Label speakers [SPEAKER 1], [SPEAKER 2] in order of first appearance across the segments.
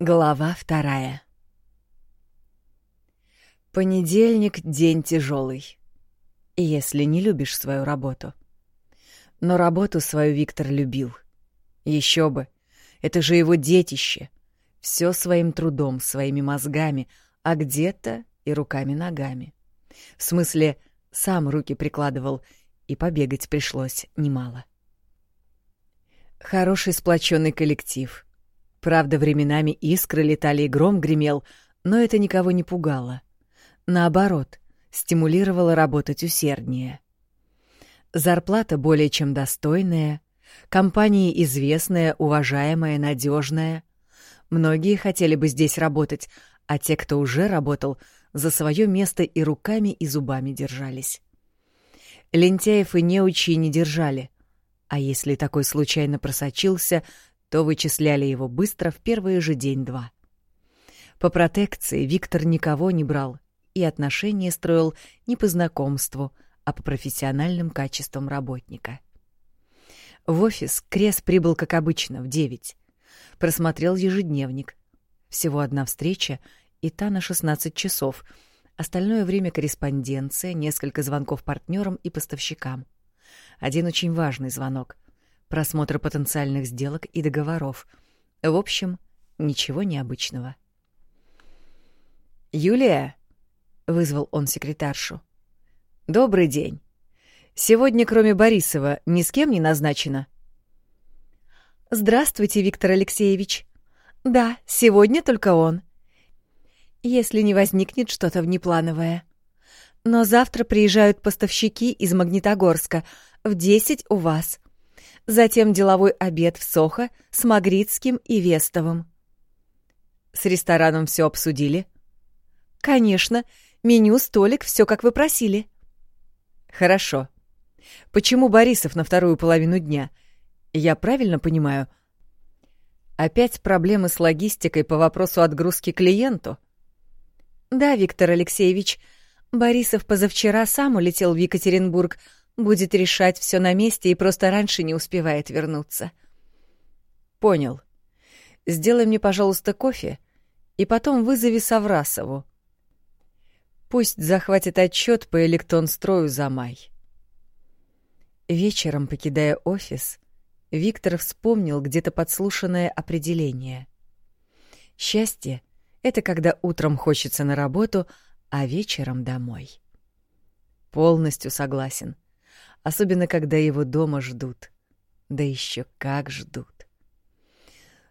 [SPEAKER 1] Глава вторая. Понедельник — день тяжелый, если не любишь свою работу. Но работу свою Виктор любил. Еще бы, это же его детище. Все своим трудом, своими мозгами, а где-то и руками-ногами. В смысле, сам руки прикладывал, и побегать пришлось немало. Хороший сплоченный коллектив — Правда, временами искры летали и гром гремел, но это никого не пугало. Наоборот, стимулировало работать усерднее. Зарплата более чем достойная, компания известная, уважаемая, надежная. Многие хотели бы здесь работать, а те, кто уже работал, за свое место и руками, и зубами держались. Лентяев и неучи не держали, а если такой случайно просочился, то вычисляли его быстро в первый же день-два. По протекции Виктор никого не брал и отношения строил не по знакомству, а по профессиональным качествам работника. В офис Крес прибыл, как обычно, в девять. Просмотрел ежедневник. Всего одна встреча, и та на 16 часов. Остальное время корреспонденция, несколько звонков партнерам и поставщикам. Один очень важный звонок — просмотр потенциальных сделок и договоров. В общем, ничего необычного. «Юлия!» — вызвал он секретаршу. «Добрый день. Сегодня, кроме Борисова, ни с кем не назначено?»
[SPEAKER 2] «Здравствуйте, Виктор Алексеевич. Да, сегодня только он. Если не возникнет что-то внеплановое. Но завтра приезжают поставщики из Магнитогорска. В десять у вас затем деловой обед в Сохо с Магритским и Вестовым.
[SPEAKER 1] С рестораном все обсудили?
[SPEAKER 2] Конечно, меню, столик, все как вы просили.
[SPEAKER 1] Хорошо. Почему Борисов на вторую половину дня? Я правильно понимаю? Опять проблемы с логистикой по вопросу отгрузки клиенту?
[SPEAKER 2] Да, Виктор Алексеевич, Борисов позавчера сам улетел в Екатеринбург, Будет решать все на месте и просто раньше не успевает вернуться.
[SPEAKER 1] Понял. Сделай мне, пожалуйста, кофе и потом вызови Саврасову. Пусть захватит отчет по электронстрою за май. Вечером, покидая офис, Виктор вспомнил где-то подслушанное определение. Счастье — это когда утром хочется на работу, а вечером домой. Полностью согласен — особенно когда его дома ждут. Да еще как ждут.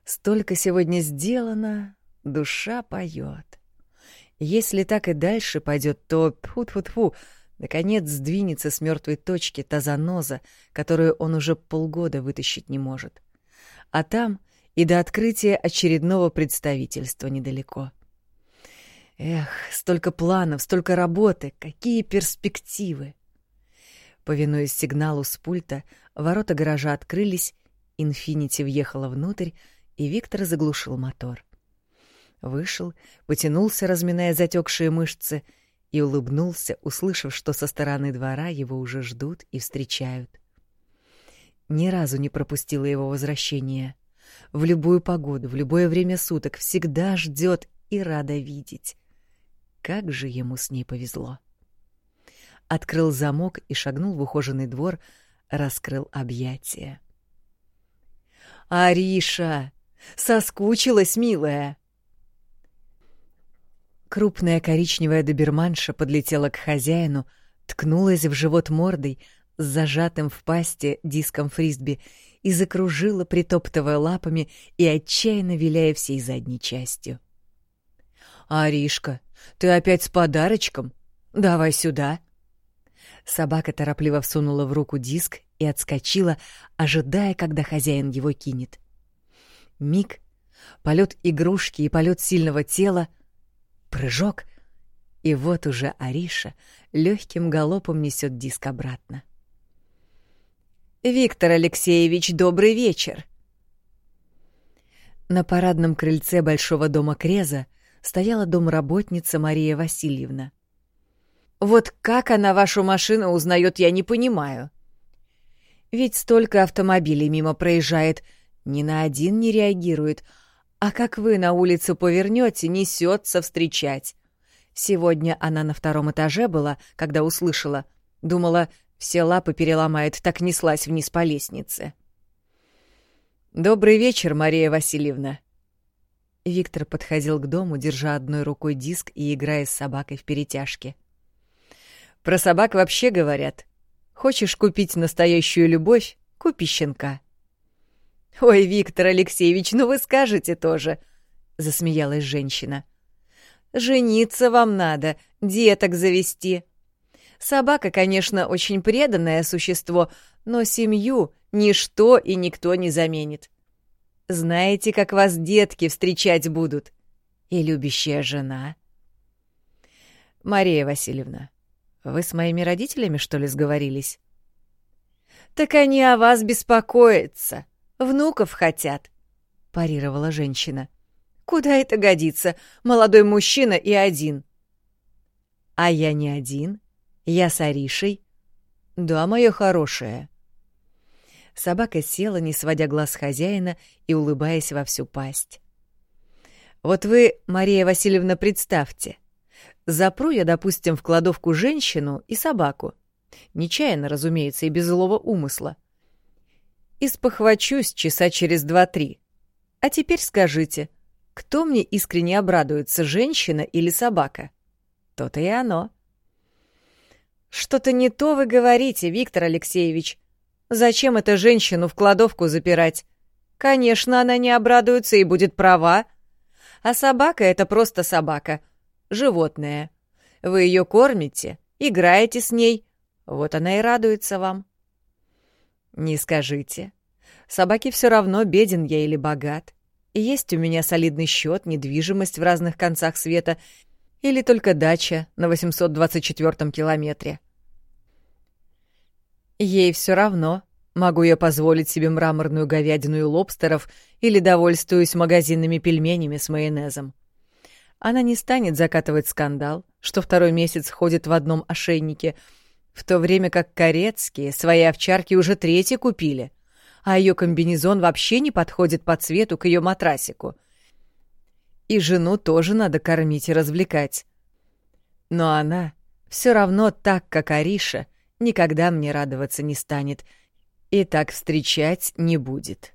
[SPEAKER 1] Столько сегодня сделано, душа поет. Если так и дальше пойдет, то тьфу-тьфу-тьфу, наконец сдвинется с мертвой точки та заноза, которую он уже полгода вытащить не может. А там и до открытия очередного представительства недалеко. Эх, столько планов, столько работы, какие перспективы! Повинуясь сигналу с пульта, ворота гаража открылись, «Инфинити» въехала внутрь, и Виктор заглушил мотор. Вышел, потянулся, разминая затекшие мышцы, и улыбнулся, услышав, что со стороны двора его уже ждут и встречают. Ни разу не пропустила его возвращение. В любую погоду, в любое время суток всегда ждет и рада видеть. Как же ему с ней повезло открыл замок и шагнул в ухоженный двор, раскрыл объятия. «Ариша! Соскучилась, милая!» Крупная коричневая доберманша подлетела к хозяину, ткнулась в живот мордой с зажатым в пасте диском фрисби и закружила, притоптывая лапами и отчаянно виляя всей задней частью. «Аришка, ты опять с подарочком? Давай сюда!» Собака торопливо всунула в руку диск и отскочила, ожидая, когда хозяин его кинет. Миг, полет игрушки и полет сильного тела, прыжок, и вот уже Ариша легким галопом несет диск обратно. «Виктор Алексеевич, добрый вечер!» На парадном крыльце большого дома Креза стояла домработница Мария Васильевна. Вот как она вашу машину узнает, я не понимаю. Ведь столько автомобилей мимо проезжает, ни на один не реагирует, А как вы на улицу повернете, несется встречать. Сегодня она на втором этаже была, когда услышала. Думала, все лапы переломает, так неслась вниз по лестнице. «Добрый вечер, Мария Васильевна». Виктор подходил к дому, держа одной рукой диск и играя с собакой в перетяжке. «Про собак вообще говорят. Хочешь купить настоящую любовь — купи щенка». «Ой, Виктор Алексеевич, ну вы скажете тоже», — засмеялась женщина. «Жениться вам надо, деток завести. Собака, конечно, очень преданное существо, но семью ничто и никто не заменит. Знаете, как вас детки встречать будут? И любящая жена». «Мария Васильевна, вы с моими родителями, что ли, сговорились?» «Так они о вас беспокоятся», Внуков хотят», — парировала женщина. «Куда это годится? Молодой мужчина и один». «А я не один. Я с Аришей». «Да, моя хорошая». Собака села, не сводя глаз хозяина и улыбаясь во всю пасть. «Вот вы, Мария Васильевна, представьте. Запру я, допустим, в кладовку женщину и собаку. Нечаянно, разумеется, и без злого умысла и спохвачусь часа через два-три. А теперь скажите, кто мне искренне обрадуется, женщина или собака? То-то и оно. Что-то не то вы говорите, Виктор Алексеевич. Зачем эту женщину в кладовку запирать? Конечно, она не обрадуется и будет права. А собака — это просто собака. Животное. Вы ее кормите, играете с ней. Вот она и радуется вам. «Не скажите. Собаке все равно, беден я или богат. И есть у меня солидный счет, недвижимость в разных концах света или только дача на 824-м километре. Ей все равно, могу я позволить себе мраморную говядину и лобстеров или довольствуюсь магазинными пельменями с майонезом. Она не станет закатывать скандал, что второй месяц ходит в одном ошейнике — в то время как корецкие свои овчарки уже третьи купили, а ее комбинезон вообще не подходит по цвету к ее матрасику. И жену тоже надо кормить и развлекать. Но она все равно так, как Ариша, никогда мне радоваться не станет и так встречать не будет.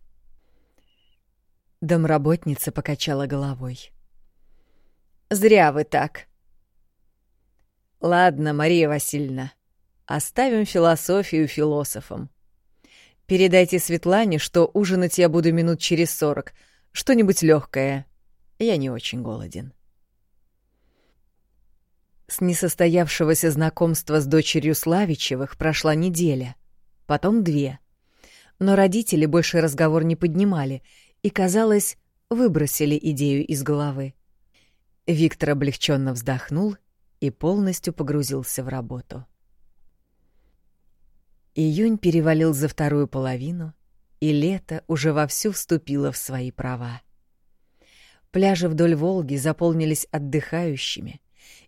[SPEAKER 1] Домработница покачала головой. «Зря вы так». «Ладно, Мария Васильевна, Оставим философию философам. Передайте Светлане, что ужинать я буду минут через сорок. Что-нибудь легкое. Я не очень голоден. С несостоявшегося знакомства с дочерью Славичевых прошла неделя, потом две. Но родители больше разговор не поднимали и, казалось, выбросили идею из головы. Виктор облегченно вздохнул и полностью погрузился в работу. Июнь перевалил за вторую половину, и лето уже вовсю вступило в свои права. Пляжи вдоль Волги заполнились отдыхающими,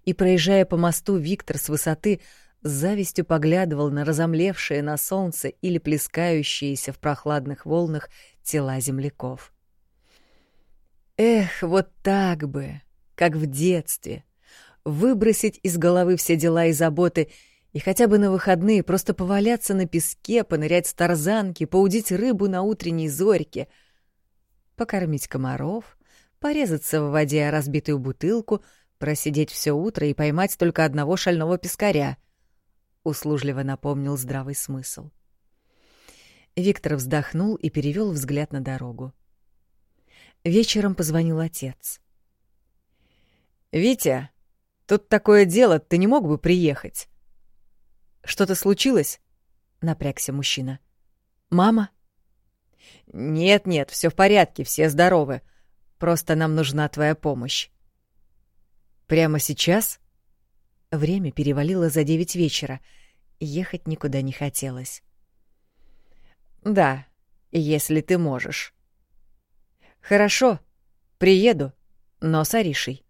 [SPEAKER 1] и, проезжая по мосту, Виктор с высоты с завистью поглядывал на разомлевшие на солнце или плескающиеся в прохладных волнах тела земляков. Эх, вот так бы, как в детстве, выбросить из головы все дела и заботы — и хотя бы на выходные просто поваляться на песке, понырять с тарзанки, поудить рыбу на утренней зорьке, покормить комаров, порезаться в воде о разбитую бутылку, просидеть все утро и поймать только одного шального пескаря, — услужливо напомнил здравый смысл. Виктор вздохнул и перевел взгляд на дорогу. Вечером позвонил отец. «Витя, тут такое дело, ты не мог бы приехать?» Что-то случилось? Напрягся мужчина. Мама? Нет, нет, все в порядке, все здоровы. Просто нам нужна твоя помощь. Прямо сейчас? Время перевалило за девять вечера. Ехать никуда не хотелось. Да, если ты можешь. Хорошо, приеду, но с Аришей.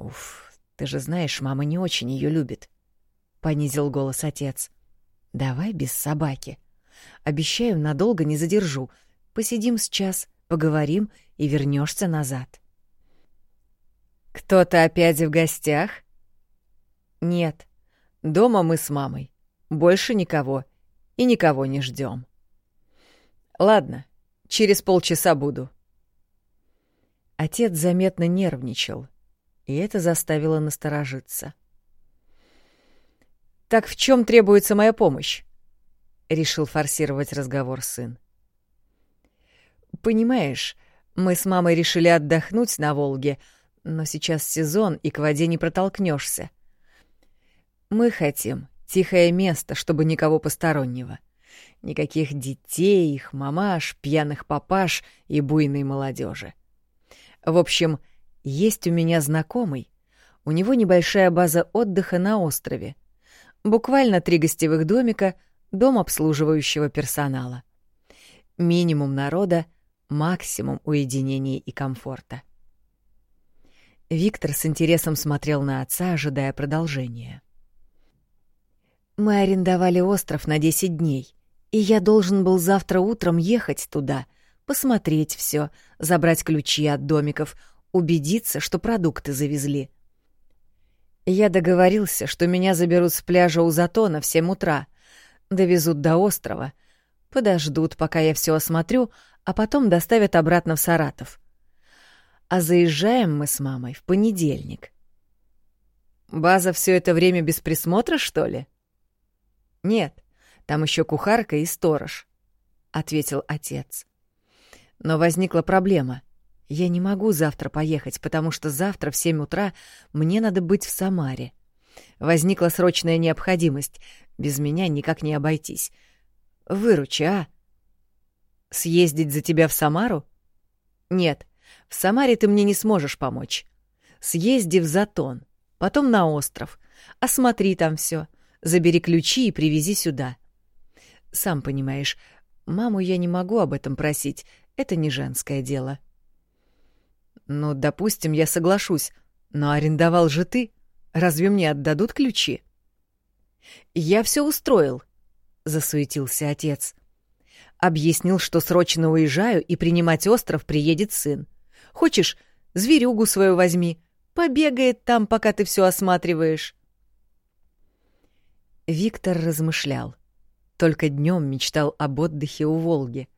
[SPEAKER 1] Уф, ты же знаешь, мама не очень ее любит. — понизил голос отец. «Давай без собаки. Обещаю, надолго не задержу. Посидим сейчас, Поговорим и вернешься назад. Кто-то опять в гостях? Нет. Дома мы с мамой. Больше никого. И никого не ждем. Ладно, через полчаса буду. Отец заметно нервничал, и это заставило насторожиться. «Так в чем требуется моя помощь?» — решил форсировать разговор сын. «Понимаешь, мы с мамой решили отдохнуть на Волге, но сейчас сезон, и к воде не протолкнешься. Мы хотим тихое место, чтобы никого постороннего. Никаких детей, их мамаш, пьяных папаш и буйной молодежи. В общем, есть у меня знакомый. У него небольшая база отдыха на острове. Буквально три гостевых домика, дом обслуживающего персонала. Минимум народа — максимум уединения и комфорта. Виктор с интересом смотрел на отца, ожидая продолжения. «Мы арендовали остров на 10 дней, и я должен был завтра утром ехать туда, посмотреть все, забрать ключи от домиков, убедиться, что продукты завезли. Я договорился, что меня заберут с пляжа у Затона в 7 утра, довезут до острова, подождут, пока я все осмотрю, а потом доставят обратно в Саратов. А заезжаем мы с мамой в понедельник. База все это время без присмотра, что ли? Нет, там еще кухарка и сторож, ответил отец. Но возникла проблема. Я не могу завтра поехать, потому что завтра в семь утра мне надо быть в Самаре. Возникла срочная необходимость. Без меня никак не обойтись. Выручи, а? Съездить за тебя в Самару? Нет, в Самаре ты мне не сможешь помочь. Съезди в Затон, потом на остров. Осмотри там все, забери ключи и привези сюда. Сам понимаешь, маму я не могу об этом просить, это не женское дело. Ну, допустим, я соглашусь, но арендовал же ты. Разве мне отдадут ключи? Я все устроил, засуетился отец. Объяснил, что срочно уезжаю, и принимать остров приедет сын. Хочешь, зверюгу свою возьми. Побегает там, пока ты все осматриваешь. Виктор размышлял. Только днем мечтал об отдыхе у Волги.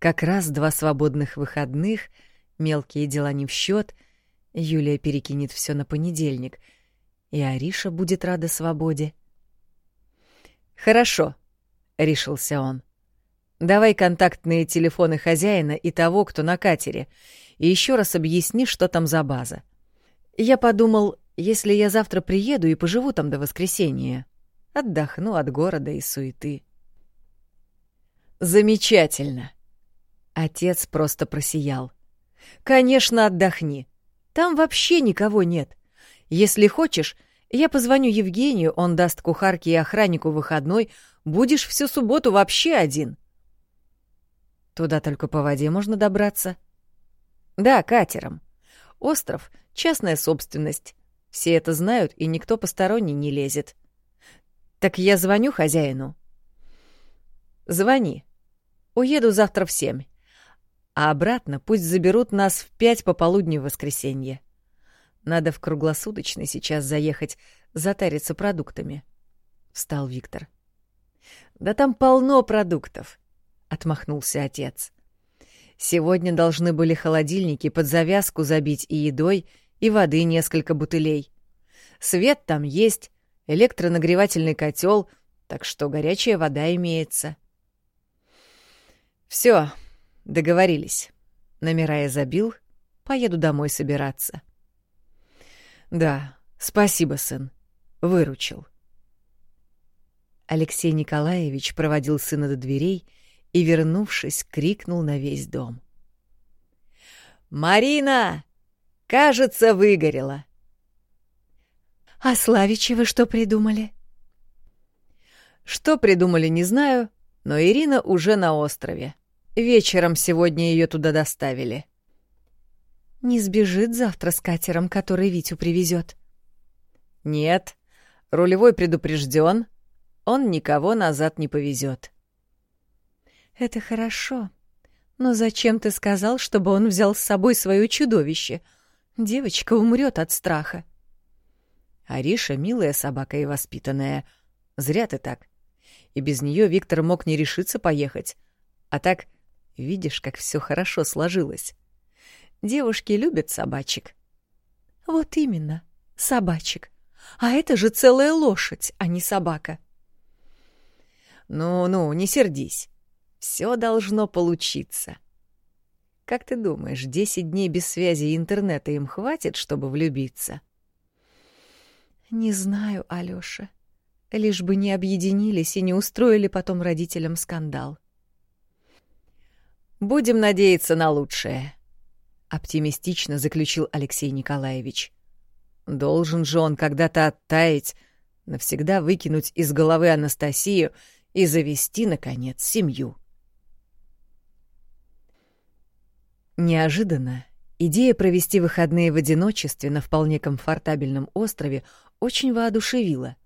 [SPEAKER 1] Как раз два свободных выходных, мелкие дела не в счет. Юлия перекинет все на понедельник, и Ариша будет рада свободе. «Хорошо», — решился он. Давай контактные телефоны хозяина и того, кто на катере, и еще раз объясни, что там за база. Я подумал, если я завтра приеду и поживу там до воскресенья, отдохну от города и суеты. Замечательно. Отец просто просиял. Конечно, отдохни. Там вообще никого нет. Если хочешь, я позвоню Евгению, он даст кухарке и охраннику выходной, будешь всю субботу вообще один. Туда только по воде можно добраться. Да, катером. Остров — частная собственность. Все это знают, и никто посторонний не лезет. Так я звоню хозяину. Звони. Уеду завтра в семь. А обратно пусть заберут нас в пять пополудни в воскресенье. Надо в круглосуточный сейчас заехать, затариться продуктами. Встал Виктор. Да там полно продуктов отмахнулся отец. Сегодня должны были холодильники под завязку забить и едой, и воды несколько бутылей. Свет там есть, электронагревательный котел, так что горячая вода имеется. Все, договорились. Номера я забил, поеду домой собираться. Да, спасибо, сын. Выручил. Алексей Николаевич проводил сына до дверей и, вернувшись, крикнул на весь дом. «Марина! Кажется, выгорела!»
[SPEAKER 2] «А Славичи вы что придумали?»
[SPEAKER 1] Что придумали, не знаю, но Ирина уже на острове. Вечером сегодня ее туда доставили.
[SPEAKER 2] Не сбежит завтра с катером, который Витю привезет.
[SPEAKER 1] Нет, рулевой предупрежден, он никого назад не повезет.
[SPEAKER 2] Это хорошо. Но зачем ты сказал, чтобы он взял с собой свое чудовище? Девочка умрет от страха.
[SPEAKER 1] Ариша — милая собака и воспитанная. Зря ты так. И без нее Виктор мог не решиться поехать. А так, видишь, как все хорошо сложилось. Девушки любят собачек.
[SPEAKER 2] Вот именно, собачек. А это же целая лошадь, а не собака.
[SPEAKER 1] Ну-ну, не сердись. Все должно получиться. Как ты думаешь, десять дней без связи и интернета им хватит, чтобы влюбиться?
[SPEAKER 2] Не знаю, Алёша. Лишь бы не объединились и не устроили потом родителям скандал.
[SPEAKER 1] Будем надеяться на лучшее, оптимистично заключил Алексей Николаевич. Должен же он когда-то оттаять, навсегда выкинуть из головы Анастасию и завести, наконец, семью. Неожиданно идея провести выходные в одиночестве на вполне комфортабельном острове очень воодушевила.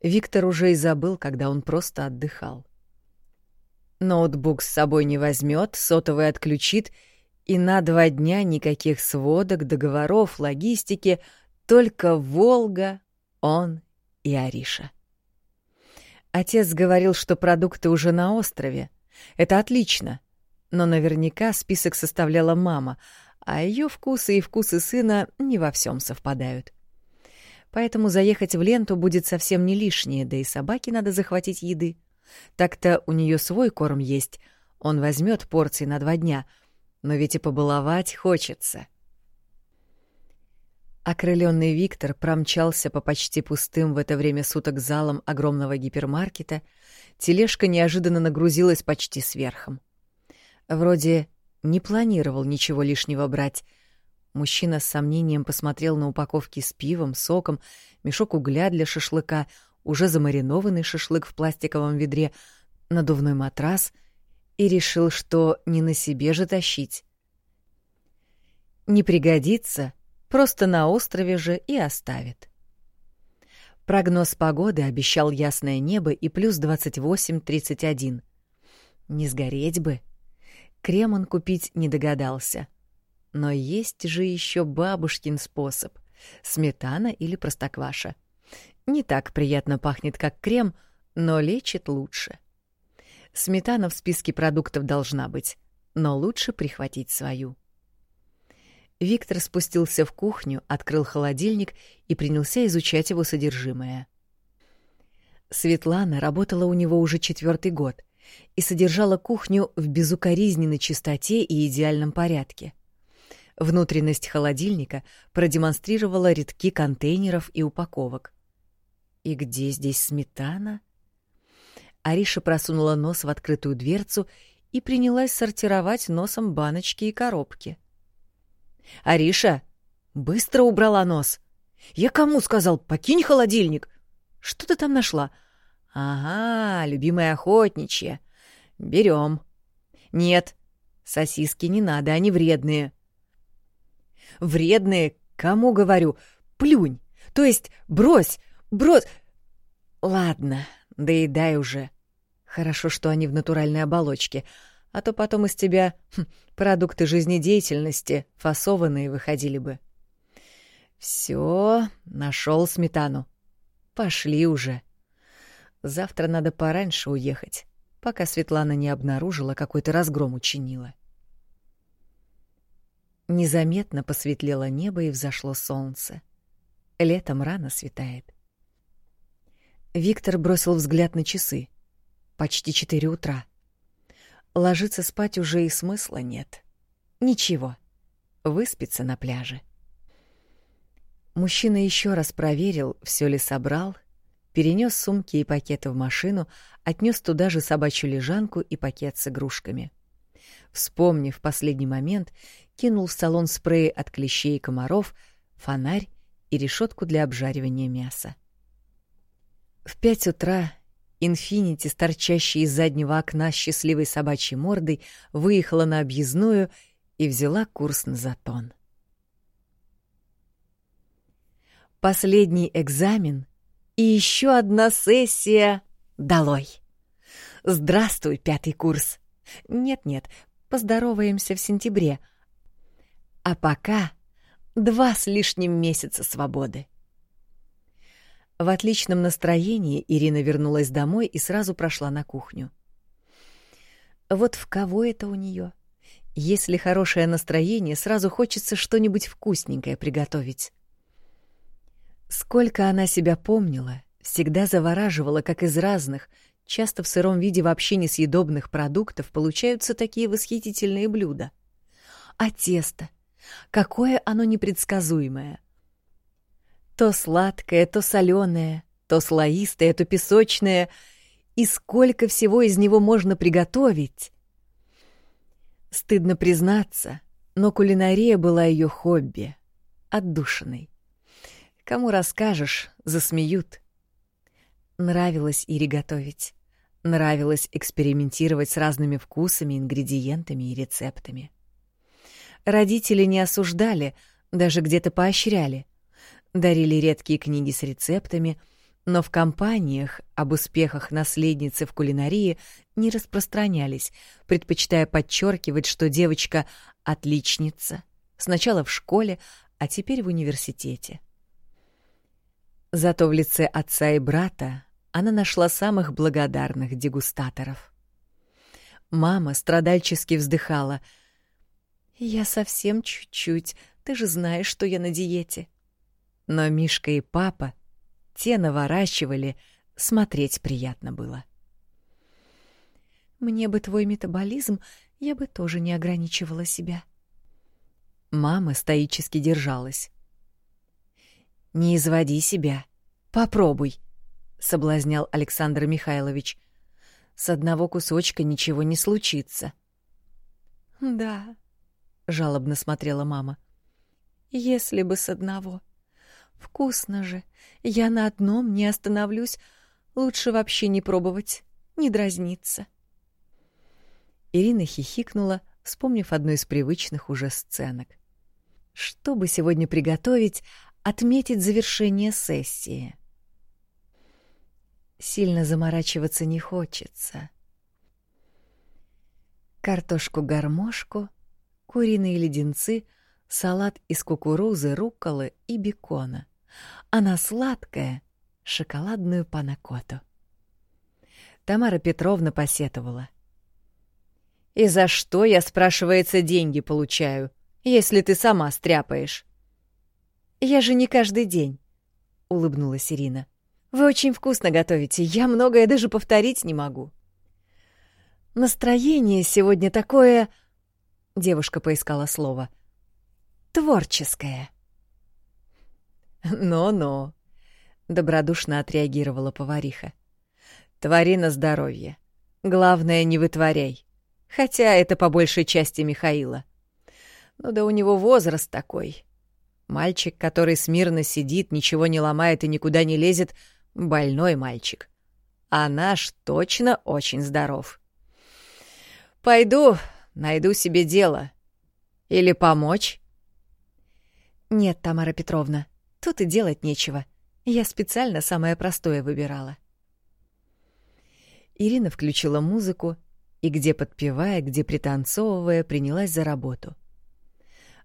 [SPEAKER 1] Виктор уже и забыл, когда он просто отдыхал. Ноутбук с собой не возьмет, сотовый отключит, и на два дня никаких сводок, договоров, логистики, только Волга, он и Ариша. Отец говорил, что продукты уже на острове. Это отлично. Но наверняка список составляла мама, а ее вкусы и вкусы сына не во всем совпадают. Поэтому заехать в ленту будет совсем не лишнее, да и собаке надо захватить еды. Так-то у нее свой корм есть, он возьмет порции на два дня, но ведь и побаловать хочется. Окрыленный Виктор промчался по почти пустым в это время суток залам огромного гипермаркета. Тележка неожиданно нагрузилась почти сверхом. Вроде не планировал ничего лишнего брать. Мужчина с сомнением посмотрел на упаковки с пивом, соком, мешок угля для шашлыка, уже замаринованный шашлык в пластиковом ведре, надувной матрас и решил, что не на себе же тащить. Не пригодится, просто на острове же и оставит. Прогноз погоды обещал ясное небо и плюс 28-31. Не сгореть бы. Крем он купить не догадался. Но есть же еще бабушкин способ — сметана или простокваша. Не так приятно пахнет, как крем, но лечит лучше. Сметана в списке продуктов должна быть, но лучше прихватить свою. Виктор спустился в кухню, открыл холодильник и принялся изучать его содержимое. Светлана работала у него уже четвертый год и содержала кухню в безукоризненной чистоте и идеальном порядке. Внутренность холодильника продемонстрировала рядки контейнеров и упаковок. И где здесь сметана? Ариша просунула нос в открытую дверцу и принялась сортировать носом баночки и коробки. «Ариша, быстро убрала нос! Я кому сказал, покинь холодильник? Что ты там нашла?» «Ага, любимая охотничья. Берем. Нет, сосиски не надо, они вредные». «Вредные? Кому говорю? Плюнь! То есть брось! Брось!» «Ладно, доедай уже. Хорошо, что они в натуральной оболочке, а то потом из тебя хм, продукты жизнедеятельности фасованные выходили бы». «Все, нашел сметану. Пошли уже». Завтра надо пораньше уехать, пока Светлана не обнаружила, какой то разгром учинила. Незаметно посветлело небо и взошло солнце. Летом рано светает. Виктор бросил взгляд на часы. Почти четыре утра. Ложиться спать уже и смысла нет. Ничего. Выспится на пляже. Мужчина еще раз проверил, все ли собрал — перенес сумки и пакеты в машину, отнес туда же собачью лежанку и пакет с игрушками. Вспомнив последний момент, кинул в салон спреи от клещей и комаров, фонарь и решетку для обжаривания мяса. В пять утра Инфинити, торчащая из заднего окна счастливой собачьей мордой, выехала на объездную и взяла курс на Затон. Последний экзамен и еще одна сессия долой. Здравствуй, пятый курс. Нет-нет,
[SPEAKER 2] Поздороваемся в сентябре. А пока два с лишним месяца свободы.
[SPEAKER 1] В отличном настроении Ирина вернулась домой и сразу прошла на кухню. Вот в кого это у нее? Если хорошее настроение, сразу хочется что-нибудь вкусненькое приготовить. Сколько она себя помнила, всегда завораживала, как из разных, часто в сыром виде вообще несъедобных продуктов получаются такие восхитительные блюда. А тесто? Какое оно непредсказуемое. То сладкое, то соленое, то слоистое, то песочное. И сколько всего из него можно приготовить? Стыдно признаться, но кулинария была ее хобби, отдушиной. Кому расскажешь, засмеют. Нравилось Ире готовить. Нравилось экспериментировать с разными вкусами, ингредиентами и рецептами. Родители не осуждали, даже где-то поощряли. Дарили редкие книги с рецептами, но в компаниях об успехах наследницы в кулинарии не распространялись, предпочитая подчеркивать, что девочка — отличница, сначала в школе, а теперь в университете. Зато в лице отца и брата она нашла самых благодарных дегустаторов. Мама страдальчески вздыхала. «Я совсем чуть-чуть, ты же знаешь, что я на диете». Но Мишка и папа, те наворачивали, смотреть приятно было.
[SPEAKER 2] «Мне бы твой метаболизм, я бы тоже не ограничивала себя».
[SPEAKER 1] Мама стоически держалась. «Не изводи себя. Попробуй», — соблазнял Александр Михайлович. «С одного кусочка ничего не случится».
[SPEAKER 2] «Да», — жалобно смотрела мама. «Если бы с одного. Вкусно же. Я на одном не остановлюсь. Лучше вообще не пробовать, не дразниться».
[SPEAKER 1] Ирина хихикнула, вспомнив одну из привычных уже сценок. Что бы сегодня приготовить, отметить завершение сессии? Сильно заморачиваться не хочется. Картошку-гармошку, куриные леденцы, салат из кукурузы, рукколы и бекона. Она сладкая — шоколадную панакоту. Тамара Петровна посетовала. «И за что, я, спрашивается, деньги получаю, если ты сама стряпаешь?» «Я же не каждый день», — улыбнулась Ирина. — вы очень вкусно готовите. Я многое даже повторить не могу. Настроение сегодня такое... Девушка поискала слово. Творческое. «Но-но», — добродушно отреагировала повариха. «Твори на здоровье. Главное, не вытворяй. Хотя это по большей части Михаила. Ну да у него возраст такой. Мальчик, который смирно сидит, ничего не ломает и никуда не лезет — Больной мальчик. А наш точно очень здоров. Пойду, найду себе дело. Или помочь? Нет, Тамара Петровна, тут и делать нечего. Я специально самое простое выбирала. Ирина включила музыку и, где подпевая, где пританцовывая, принялась за работу.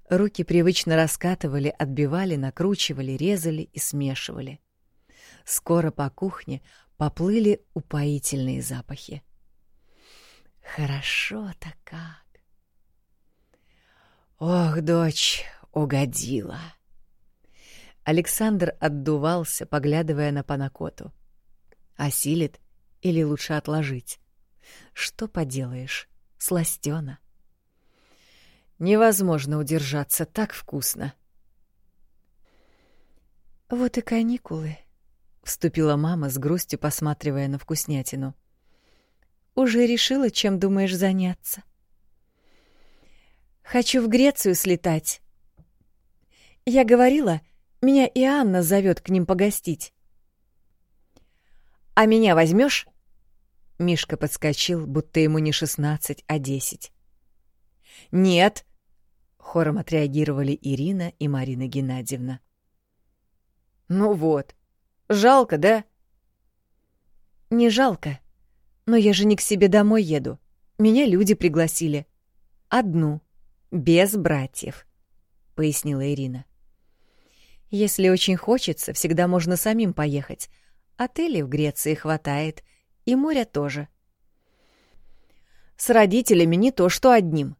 [SPEAKER 1] Руки привычно раскатывали, отбивали, накручивали, резали и смешивали. Скоро по кухне поплыли упоительные запахи. Хорошо-то как! Ох, дочь, угодила! Александр отдувался, поглядывая на Панакоту. Осилит или лучше отложить? Что поделаешь, сластёна. Невозможно удержаться, так вкусно.
[SPEAKER 2] Вот и каникулы, вступила мама с грустью, посматривая на вкуснятину. Уже решила, чем думаешь заняться? Хочу в Грецию слетать. Я говорила, меня и Анна зовет к ним погостить.
[SPEAKER 1] А меня возьмешь? Мишка подскочил, будто ему не шестнадцать, а десять. Нет, хором отреагировали Ирина и Марина Геннадьевна. Ну вот, Жалко, да?
[SPEAKER 2] Не жалко. Но я же не к себе домой еду. Меня люди пригласили.
[SPEAKER 1] одну, без братьев, пояснила Ирина. Если очень хочется, всегда можно самим поехать. Отелей в Греции хватает, и моря тоже. С родителями не то, что одним,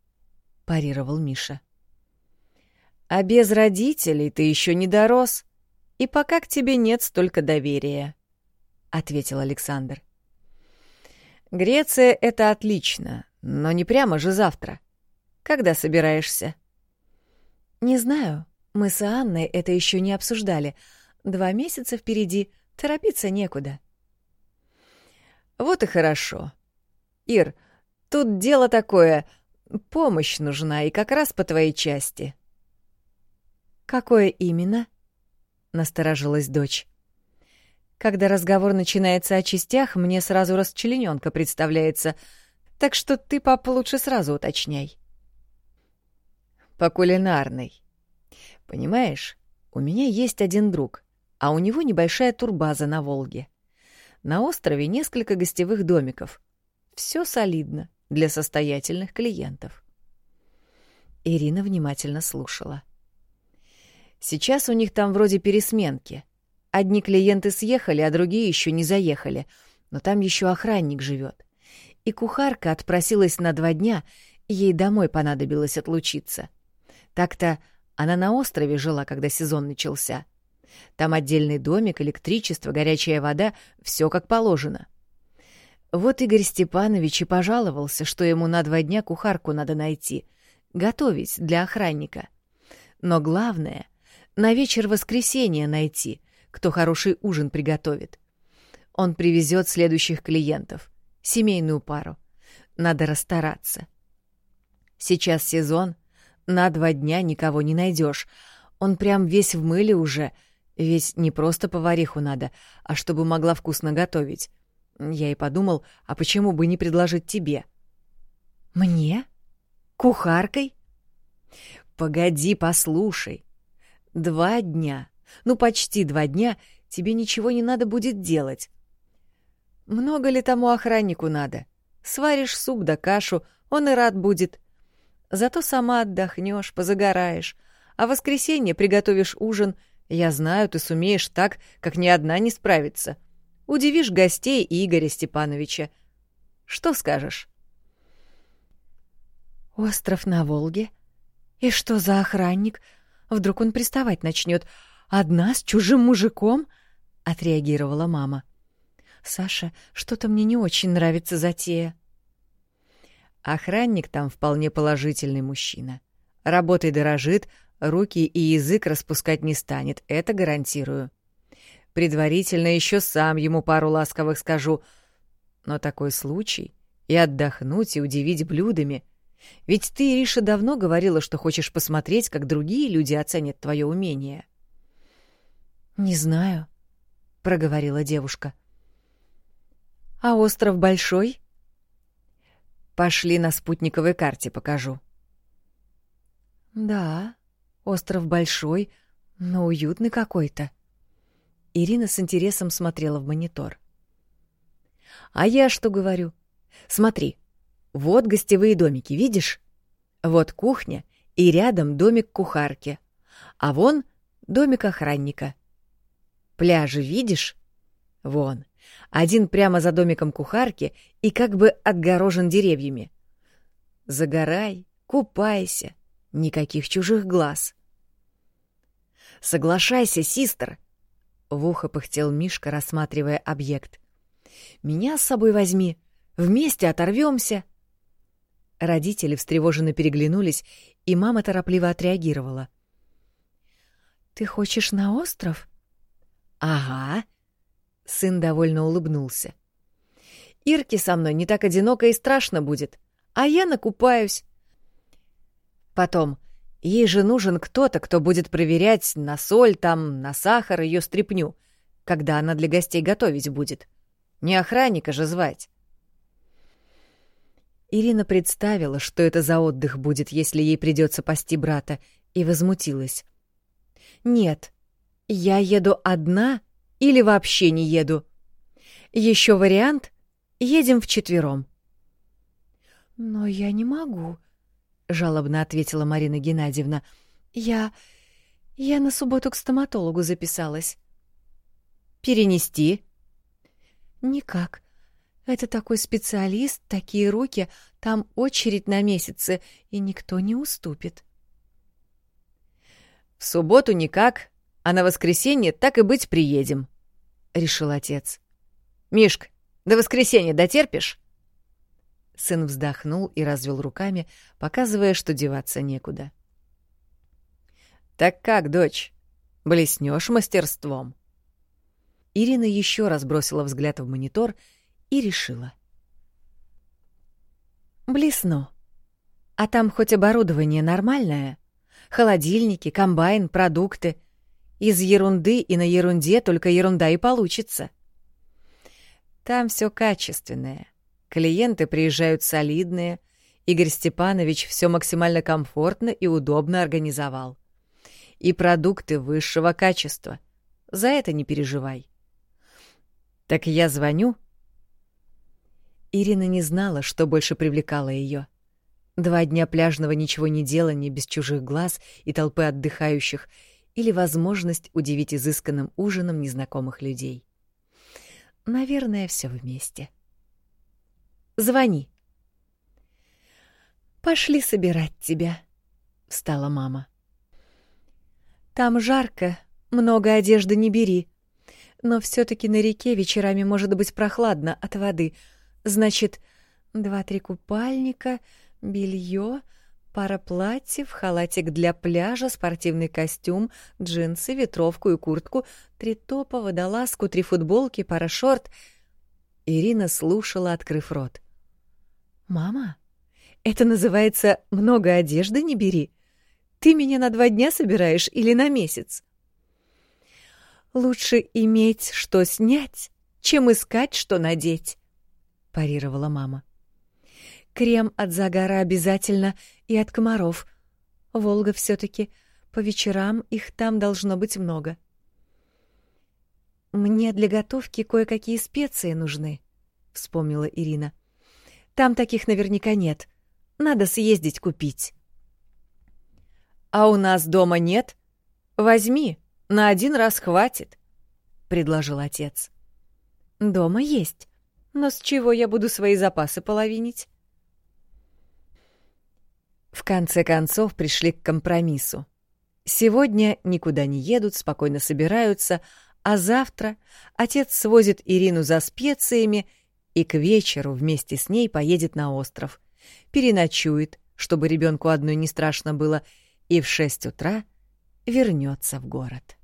[SPEAKER 1] парировал Миша. А без родителей ты еще не дорос, и пока к тебе нет столько доверия, ответил Александр. Греция — это отлично, но не прямо же завтра. Когда собираешься?
[SPEAKER 2] Не знаю. Мы с Анной это еще не обсуждали. Два месяца впереди, торопиться некуда.
[SPEAKER 1] Вот и хорошо. Ир, тут дело такое, помощь нужна, и как раз по твоей части.
[SPEAKER 2] Какое именно? Насторожилась дочь. Когда разговор начинается о частях, мне сразу расчленёнка представляется, так что ты, папа, лучше сразу уточняй.
[SPEAKER 1] По кулинарной. Понимаешь, у меня есть один друг, а у него небольшая турбаза на Волге. На острове несколько гостевых домиков. Все солидно для состоятельных клиентов.
[SPEAKER 2] Ирина внимательно слушала.
[SPEAKER 1] Сейчас у них там вроде пересменки. Одни клиенты съехали, а другие еще не заехали, но там еще охранник живет. И кухарка отпросилась на два дня, ей домой понадобилось отлучиться. Так-то она на острове жила, когда сезон начался. Там отдельный домик, электричество, горячая вода — все как положено. Вот Игорь Степанович и пожаловался, что ему на два дня кухарку надо найти, готовить для охранника. Но главное — на вечер воскресенья найти, кто хороший ужин приготовит. Он привезет следующих клиентов, семейную пару. Надо расстараться. Сейчас сезон, на два дня никого не найдешь. Он прям весь в мыле уже. Ведь не просто повариху надо, а чтобы могла вкусно готовить. Я и подумал, а почему бы не предложить тебе?
[SPEAKER 2] Мне? Кухаркой?
[SPEAKER 1] Погоди, послушай. Два дня, ну почти два дня, тебе ничего не надо будет делать. Много ли тому охраннику надо? Сваришь суп да кашу, он и рад будет. Зато сама отдохнешь, позагораешь. А в воскресенье приготовишь ужин. Я знаю, ты сумеешь так, как ни одна не справится. Удивишь гостей Игоря Степановича. Что скажешь?
[SPEAKER 2] Остров на Волге? И что за охранник? Вдруг он приставать начнет. Одна с чужим мужиком? Отреагировала мама. Саша, что-то мне не очень нравится затея.
[SPEAKER 1] Охранник там вполне положительный мужчина. Работой дорожит, руки и язык распускать не станет, это гарантирую. Предварительно еще сам ему пару ласковых скажу. Но такой случай — и отдохнуть, и удивить блюдами. Ведь ты, Ириша, давно говорила, что хочешь посмотреть, как другие люди оценят твое умение.
[SPEAKER 2] «Не знаю», — проговорила девушка. «А остров большой?»
[SPEAKER 1] Пошли на спутниковой карте покажу.
[SPEAKER 2] Да, остров большой, но уютный какой-то.
[SPEAKER 1] Ирина с интересом смотрела в монитор. А я что говорю? Смотри, вот гостевые домики, видишь? Вот кухня и рядом домик кухарки. А вон домик охранника. Пляжи видишь? Вон, один прямо за домиком кухарки и как бы отгорожен деревьями. Загорай, купайся, никаких чужих глаз. «Соглашайся, систер!» — в ухо пыхтел Мишка, рассматривая объект. «Меня с собой возьми, вместе оторвемся!» Родители встревоженно переглянулись, и мама торопливо отреагировала.
[SPEAKER 2] «Ты хочешь на остров?»
[SPEAKER 1] «Ага», Сын довольно улыбнулся. «Ирке со мной не так одиноко и страшно будет, а я накупаюсь. Потом, ей же нужен кто-то, кто будет проверять на соль там, на сахар ее стряпню, когда она для гостей готовить будет. Не охранника же звать». Ирина представила, что это за отдых будет, если ей придется пасти брата, и возмутилась. «Нет, я еду одна или вообще не еду. Еще вариант — едем вчетвером.
[SPEAKER 2] «Но я не могу», — жалобно ответила Марина Геннадьевна. «Я... я на субботу к стоматологу записалась».
[SPEAKER 1] «Перенести?»
[SPEAKER 2] «Никак. Это такой специалист, такие руки, там очередь на месяцы, и никто не уступит».
[SPEAKER 1] «В субботу никак, а на воскресенье так и быть приедем», — решил отец. «Мишка, до воскресенья дотерпишь?» Сын вздохнул и развел руками, показывая, что деваться некуда. «Так как, дочь, блеснешь мастерством?» Ирина еще раз бросила взгляд в монитор и решила.
[SPEAKER 2] «Блесну. А там хоть оборудование нормальное? Холодильники, комбайн, продукты. Из ерунды и на ерунде только ерунда и получится».
[SPEAKER 1] «Там все качественное. Клиенты приезжают солидные. Игорь Степанович все максимально комфортно и удобно организовал. И продукты высшего качества. За это не переживай. Так я звоню. Ирина не знала, что больше привлекало ее. Два дня пляжного ничего не делания без чужих глаз и толпы отдыхающих или возможность удивить изысканным ужином незнакомых людей. Наверное, все вместе. — Звони.
[SPEAKER 2] Пошли собирать тебя, встала мама. Там жарко, много одежды не бери. Но все таки на реке вечерами может быть прохладно от воды. Значит, два-три купальника, белье, пара платьев, халатик для пляжа, спортивный костюм, джинсы, ветровку и куртку, три топа, водолазку, три футболки, пара шорт. Ирина слушала, открыв рот. «Мама, это называется «много одежды не бери». Ты меня на два дня собираешь или на месяц?» «Лучше иметь что снять, чем искать, что надеть», — парировала мама. «Крем от загара обязательно и от комаров. Волга все таки по вечерам их там должно быть много». «Мне для готовки кое-какие специи нужны», — вспомнила Ирина. — там таких наверняка нет. Надо съездить купить.
[SPEAKER 1] А у нас дома нет? Возьми, на один раз хватит, предложил отец.
[SPEAKER 2] Дома есть. Но с чего я буду свои запасы половинить?
[SPEAKER 1] В конце концов пришли к компромиссу. Сегодня никуда не едут, спокойно собираются, а завтра отец свозит Ирину за специями и к вечеру вместе с ней поедет на остров, переночует, чтобы ребенку одной не страшно было, и в шесть утра вернется в город.